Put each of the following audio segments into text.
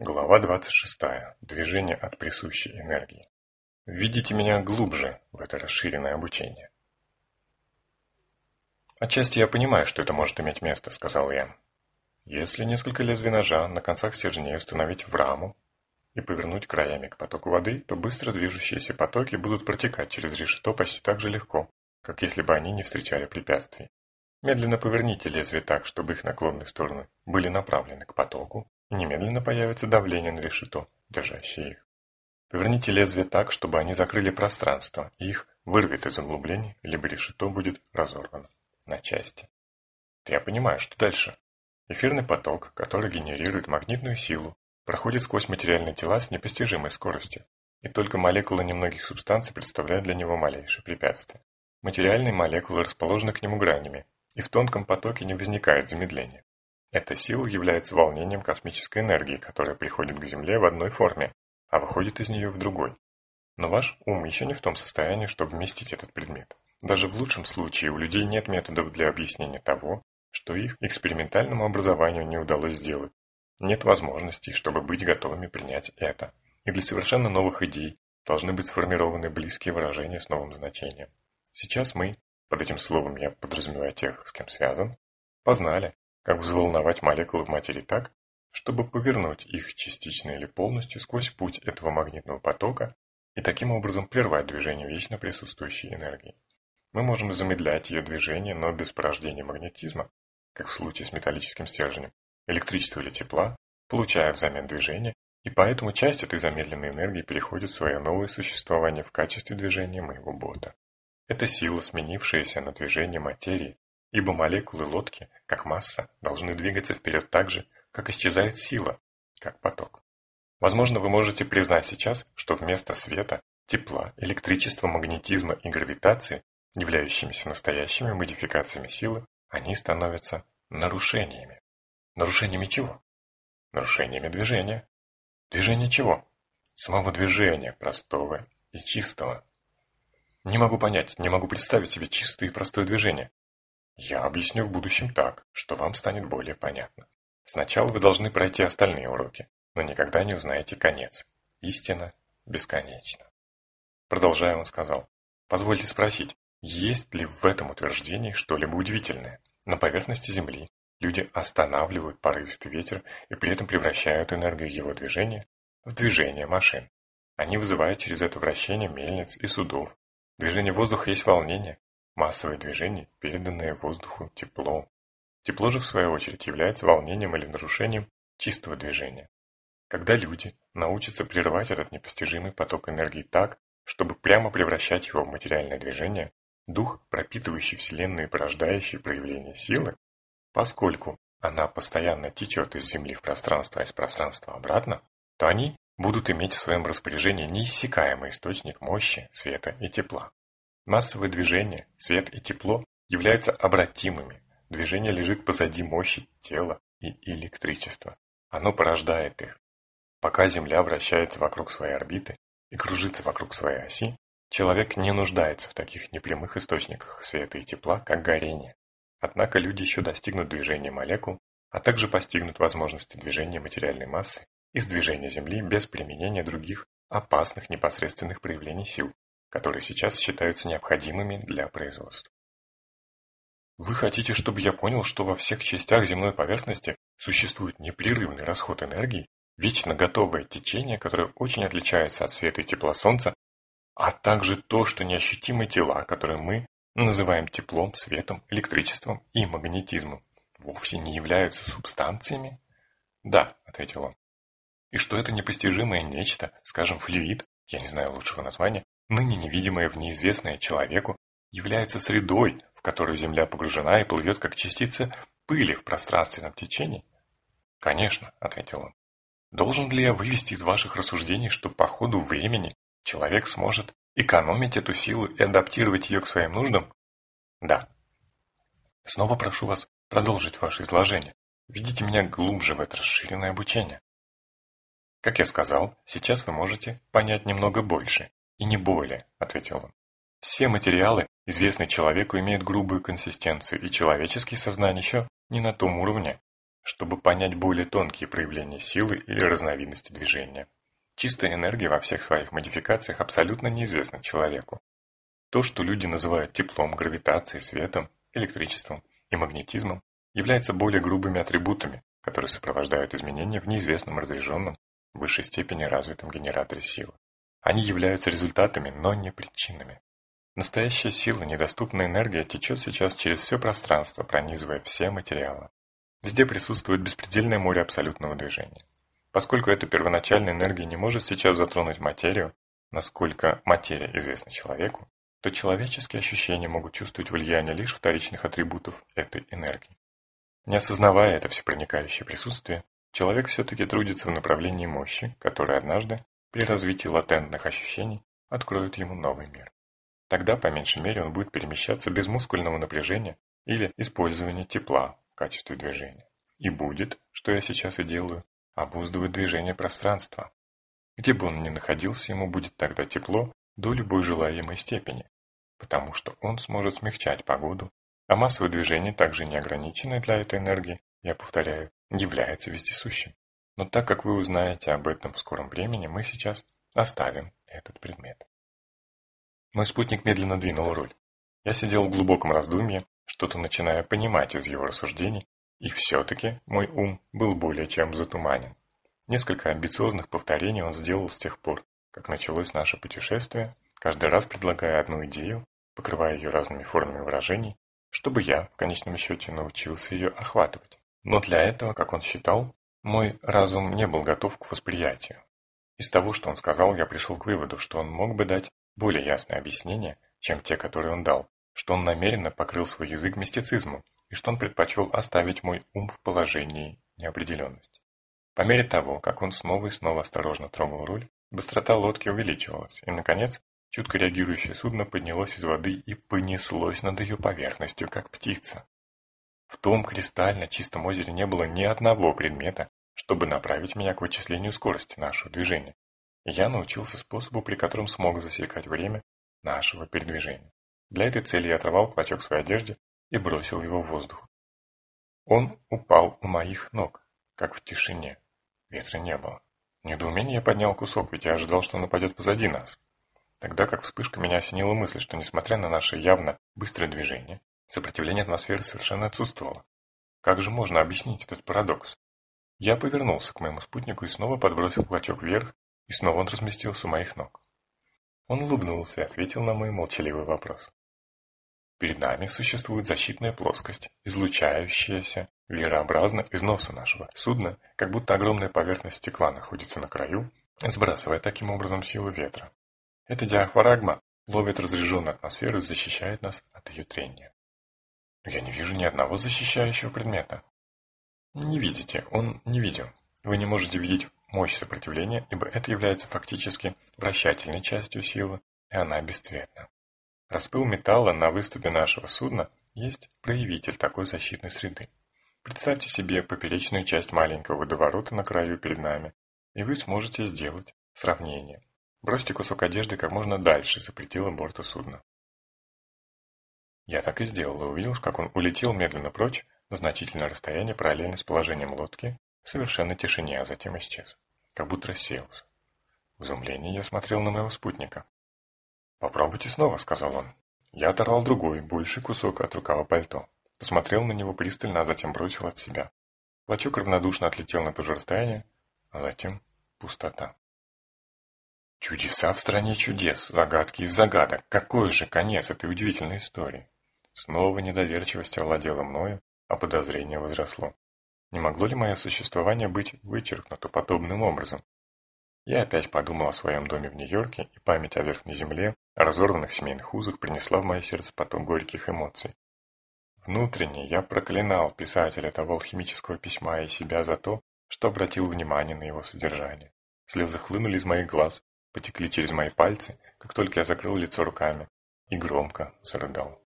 Глава 26. Движение от присущей энергии. Введите меня глубже в это расширенное обучение. «Отчасти я понимаю, что это может иметь место», — сказал я. «Если несколько лезвий ножа на концах стержней установить в раму и повернуть краями к потоку воды, то быстро движущиеся потоки будут протекать через решето почти так же легко, как если бы они не встречали препятствий. Медленно поверните лезвие так, чтобы их наклонные стороны были направлены к потоку, немедленно появится давление на решето, держащее их. Поверните лезвие так, чтобы они закрыли пространство, их вырвет из углублений, либо решето будет разорвано на части. Я понимаю, что дальше. Эфирный поток, который генерирует магнитную силу, проходит сквозь материальные тела с непостижимой скоростью, и только молекулы немногих субстанций представляют для него малейшее препятствие. Материальные молекулы расположены к нему гранями, и в тонком потоке не возникает замедления. Эта сила является волнением космической энергии, которая приходит к Земле в одной форме, а выходит из нее в другой. Но ваш ум еще не в том состоянии, чтобы вместить этот предмет. Даже в лучшем случае у людей нет методов для объяснения того, что их экспериментальному образованию не удалось сделать. Нет возможностей, чтобы быть готовыми принять это. И для совершенно новых идей должны быть сформированы близкие выражения с новым значением. Сейчас мы, под этим словом я подразумеваю тех, с кем связан, познали, как взволновать молекулы в материи так, чтобы повернуть их частично или полностью сквозь путь этого магнитного потока и таким образом прервать движение вечно присутствующей энергии. Мы можем замедлять ее движение, но без порождения магнетизма, как в случае с металлическим стержнем, электричества или тепла, получая взамен движения, и поэтому часть этой замедленной энергии переходит в свое новое существование в качестве движения моего бота. Это сила, сменившаяся на движение материи, ибо молекулы лодки, как масса, должны двигаться вперед так же, как исчезает сила, как поток. Возможно, вы можете признать сейчас, что вместо света, тепла, электричества, магнетизма и гравитации, являющимися настоящими модификациями силы, они становятся нарушениями. Нарушениями чего? Нарушениями движения. Движение чего? Самого движения, простого и чистого. Не могу понять, не могу представить себе чистое и простое движение. Я объясню в будущем так, что вам станет более понятно. Сначала вы должны пройти остальные уроки, но никогда не узнаете конец. Истина бесконечна. Продолжая, он сказал, позвольте спросить, есть ли в этом утверждении что-либо удивительное? На поверхности Земли люди останавливают порывистый ветер и при этом превращают энергию его движения в движение машин. Они вызывают через это вращение мельниц и судов, Движение воздуха есть волнение, массовое движение, переданное воздуху теплом. Тепло же, в свою очередь, является волнением или нарушением чистого движения. Когда люди научатся прерывать этот непостижимый поток энергии так, чтобы прямо превращать его в материальное движение, дух, пропитывающий Вселенную и порождающий проявление силы, поскольку она постоянно течет из Земли в пространство, а из пространства обратно, то они будут иметь в своем распоряжении неиссякаемый источник мощи, света и тепла. Массовые движения, свет и тепло являются обратимыми. Движение лежит позади мощи тела и электричества. Оно порождает их. Пока Земля вращается вокруг своей орбиты и кружится вокруг своей оси, человек не нуждается в таких непрямых источниках света и тепла, как горение. Однако люди еще достигнут движения молекул, а также постигнут возможности движения материальной массы из движения Земли без применения других опасных непосредственных проявлений сил, которые сейчас считаются необходимыми для производства. Вы хотите, чтобы я понял, что во всех частях земной поверхности существует непрерывный расход энергии, вечно готовое течение, которое очень отличается от света и тепла Солнца, а также то, что неощутимые тела, которые мы называем теплом, светом, электричеством и магнетизмом, вовсе не являются субстанциями? Да, ответил он и что это непостижимое нечто, скажем, флюид, я не знаю лучшего названия, ныне невидимое в неизвестное человеку, является средой, в которую Земля погружена и плывет как частица пыли в пространственном течении? Конечно, ответил он. Должен ли я вывести из ваших рассуждений, что по ходу времени человек сможет экономить эту силу и адаптировать ее к своим нуждам? Да. Снова прошу вас продолжить ваше изложение. Ведите меня глубже в это расширенное обучение. «Как я сказал, сейчас вы можете понять немного больше, и не более», — ответил он. «Все материалы, известные человеку, имеют грубую консистенцию, и человеческие сознания еще не на том уровне, чтобы понять более тонкие проявления силы или разновидности движения. Чистая энергия во всех своих модификациях абсолютно неизвестна человеку. То, что люди называют теплом, гравитацией, светом, электричеством и магнетизмом, является более грубыми атрибутами, которые сопровождают изменения в неизвестном разряженном, в высшей степени развитом генераторе силы. Они являются результатами, но не причинами. Настоящая сила, недоступная энергия, течет сейчас через все пространство, пронизывая все материалы. Везде присутствует беспредельное море абсолютного движения. Поскольку эта первоначальная энергия не может сейчас затронуть материю, насколько материя известна человеку, то человеческие ощущения могут чувствовать влияние лишь вторичных атрибутов этой энергии. Не осознавая это всепроникающее присутствие, человек все-таки трудится в направлении мощи, которая однажды, при развитии латентных ощущений, откроет ему новый мир. Тогда, по меньшей мере, он будет перемещаться без мускульного напряжения или использования тепла в качестве движения. И будет, что я сейчас и делаю, обуздывать движение пространства. Где бы он ни находился, ему будет тогда тепло до любой желаемой степени, потому что он сможет смягчать погоду, а массовое движение, также неограниченное для этой энергии, я повторяю, является вездесущим. Но так как вы узнаете об этом в скором времени, мы сейчас оставим этот предмет. Мой спутник медленно двинул руль. Я сидел в глубоком раздумье, что-то начиная понимать из его рассуждений, и все-таки мой ум был более чем затуманен. Несколько амбициозных повторений он сделал с тех пор, как началось наше путешествие, каждый раз предлагая одну идею, покрывая ее разными формами выражений, чтобы я, в конечном счете, научился ее охватывать. Но для этого, как он считал, мой разум не был готов к восприятию. Из того, что он сказал, я пришел к выводу, что он мог бы дать более ясное объяснение, чем те, которые он дал, что он намеренно покрыл свой язык мистицизму и что он предпочел оставить мой ум в положении неопределенности. По мере того, как он снова и снова осторожно трогал руль, быстрота лодки увеличивалась, и, наконец, чутко реагирующее судно поднялось из воды и понеслось над ее поверхностью, как птица. В том кристально чистом озере не было ни одного предмета, чтобы направить меня к вычислению скорости нашего движения. Я научился способу, при котором смог засекать время нашего передвижения. Для этой цели я оторвал клочок своей одежды и бросил его в воздух. Он упал у моих ног, как в тишине. Ветра не было. В недоумении я поднял кусок, ведь я ожидал, что он упадет позади нас. Тогда как вспышка меня осенила мысль, что несмотря на наше явно быстрое движение, Сопротивление атмосферы совершенно отсутствовало. Как же можно объяснить этот парадокс? Я повернулся к моему спутнику и снова подбросил клочок вверх, и снова он разместился у моих ног. Он улыбнулся и ответил на мой молчаливый вопрос. Перед нами существует защитная плоскость, излучающаяся верообразно из носа нашего судна, как будто огромная поверхность стекла находится на краю, сбрасывая таким образом силу ветра. Эта диафрагма ловит разряженную атмосферу и защищает нас от ее трения. Я не вижу ни одного защищающего предмета. Не видите, он не видим. Вы не можете видеть мощь сопротивления, ибо это является фактически вращательной частью силы, и она бесцветна. Распыл металла на выступе нашего судна есть проявитель такой защитной среды. Представьте себе поперечную часть маленького водоворота на краю перед нами, и вы сможете сделать сравнение. Бросьте кусок одежды как можно дальше за пределы борта судна. Я так и сделал и увидел, как он улетел медленно прочь на значительное расстояние параллельно с положением лодки в совершенной тишине, а затем исчез, как будто рассеялся. В изумлении я смотрел на моего спутника. «Попробуйте снова», — сказал он. Я оторвал другой, больший кусок от рукава пальто. Посмотрел на него пристально, а затем бросил от себя. Клочок равнодушно отлетел на то же расстояние, а затем пустота. Чудеса в стране чудес, загадки из загадок. Какой же конец этой удивительной истории? Снова недоверчивость овладела мною, а подозрение возросло. Не могло ли мое существование быть вычеркнуто подобным образом? Я опять подумал о своем доме в Нью-Йорке, и память о Верхней Земле, о разорванных семейных узах принесла в мое сердце поток горьких эмоций. Внутренне я проклинал писателя того алхимического письма и себя за то, что обратил внимание на его содержание. Слезы хлынули из моих глаз, потекли через мои пальцы, как только я закрыл лицо руками, и громко зарыдал.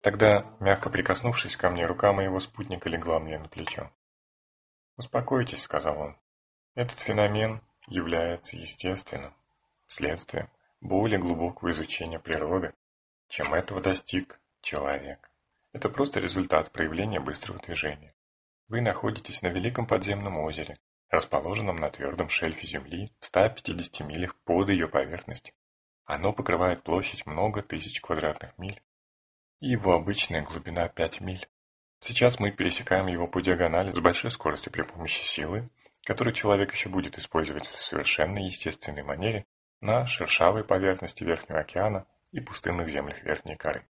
Тогда, мягко прикоснувшись ко мне, рука моего спутника легла мне на плечо. «Успокойтесь», — сказал он. «Этот феномен является естественным следствием более глубокого изучения природы, чем этого достиг человек. Это просто результат проявления быстрого движения. Вы находитесь на великом подземном озере, расположенном на твердом шельфе Земли в 150 милях под ее поверхностью. Оно покрывает площадь много тысяч квадратных миль, его обычная глубина 5 миль. Сейчас мы пересекаем его по диагонали с большой скоростью при помощи силы, которую человек еще будет использовать в совершенно естественной манере на шершавой поверхности Верхнего океана и пустынных землях Верхней коры.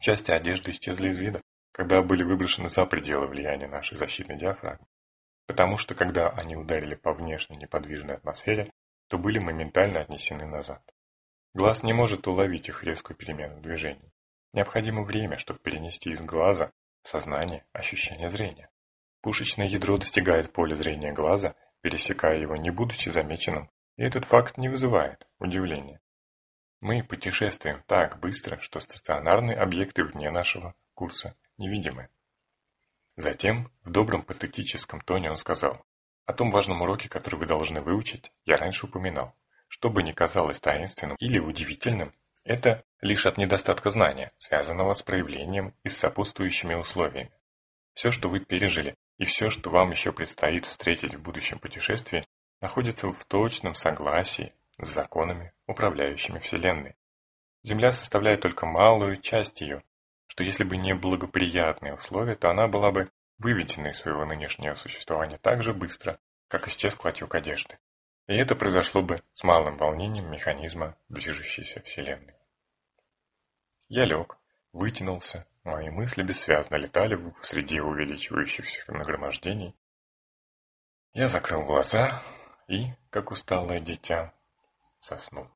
Части одежды исчезли из вида, когда были выброшены за пределы влияния нашей защитной диафрагмы, потому что когда они ударили по внешней неподвижной атмосфере, то были моментально отнесены назад. Глаз не может уловить их резкую перемену движений. Необходимо время, чтобы перенести из глаза сознание ощущение зрения. Пушечное ядро достигает поля зрения глаза, пересекая его не будучи замеченным, и этот факт не вызывает удивления. Мы путешествуем так быстро, что стационарные объекты вне нашего курса невидимы. Затем, в добром патетическом тоне он сказал, «О том важном уроке, который вы должны выучить, я раньше упоминал. Что бы ни казалось таинственным или удивительным, это лишь от недостатка знания, связанного с проявлением и с сопутствующими условиями. Все, что вы пережили, и все, что вам еще предстоит встретить в будущем путешествии, находится в точном согласии с законами, управляющими Вселенной. Земля составляет только малую часть ее, что если бы не благоприятные условия, то она была бы выведена из своего нынешнего существования так же быстро, как исчез клочок одежды. И это произошло бы с малым волнением механизма движущейся Вселенной. Я лег, вытянулся, мои мысли бессвязно летали среди увеличивающихся нагромождений. Я закрыл глаза и, как усталое дитя, соснул.